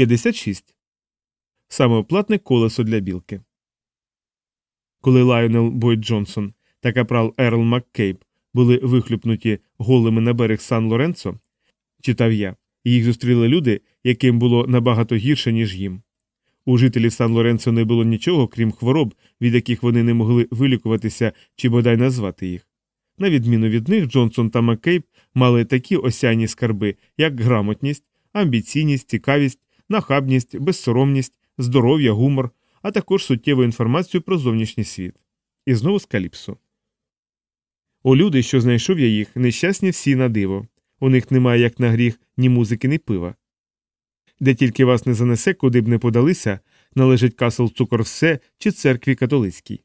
56. Самооплатне колесо для білки. Коли Лайонел Бойд Джонсон та капрал Ерл Маккейб були вихлюпнуті голими на берег Сан Лоренцо, читав я, їх зустріли люди, яким було набагато гірше, ніж їм. У жителів Сан Лоренцо не було нічого, крім хвороб, від яких вони не могли вилікуватися чи бодай назвати їх. На відміну від них, Джонсон та Маккейб мали такі осяйні скарби, як грамотність, амбіційність, цікавість, нахабність, безсоромність, здоров'я, гумор, а також суттєву інформацію про зовнішній світ. І знову з каліпсу. О люди, що знайшов я їх, нещасні всі на диво. У них немає як на гріх ні музики, ні пива. Де тільки вас не занесе, куди б не подалися, належить касл цукор все чи церкві католицькій.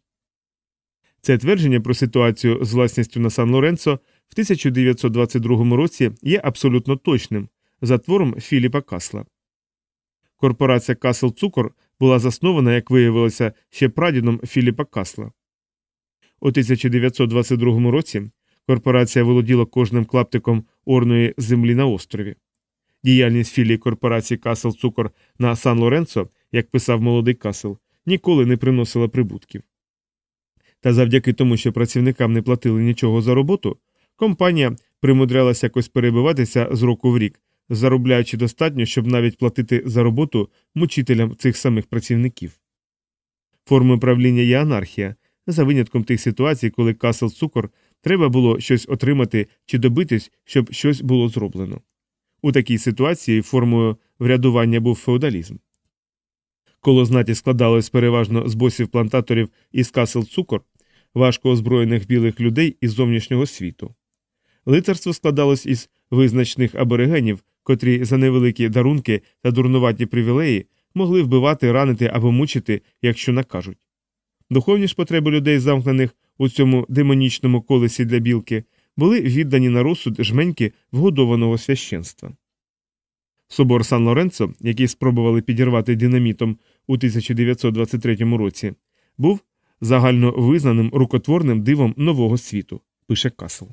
Це твердження про ситуацію з власністю на Сан Лоренцо в 1922 році є абсолютно точним за твором Філіпа Касла. Корпорація Касл Цукор була заснована, як виявилося, ще прадідом Філіпа Касла. У 1922 році корпорація володіла кожним клаптиком орної землі на острові. Діяльність філії корпорації Касл Цукор на Сан Лоренцо, як писав молодий Касл, ніколи не приносила прибутків. Та завдяки тому, що працівникам не платили нічого за роботу, компанія примудрялася якось перебиватися з року в рік, заробляючи достатньо, щоб навіть платити за роботу мучителям цих самих працівників. Формою правління є анархія, за винятком тих ситуацій, коли Касл Цукор треба було щось отримати чи добитись, щоб щось було зроблено. У такій ситуації формою врядування був феодалізм. Коло знаті складалось переважно з босів плантаторів із Касл Цукор, важко озброєних білих людей із зовнішнього світу. Лицарство складалось із визначних аборигенів, котрі за невеликі дарунки та дурнуваті привілеї могли вбивати, ранити або мучити, якщо накажуть. Духовні ж потреби людей, замкнених у цьому демонічному колесі для білки, були віддані на розсуд жменьки вгодованого священства. Собор Сан Лоренцо, який спробували підірвати динамітом у 1923 році, був загально визнаним рукотворним дивом нового світу, пише Касл.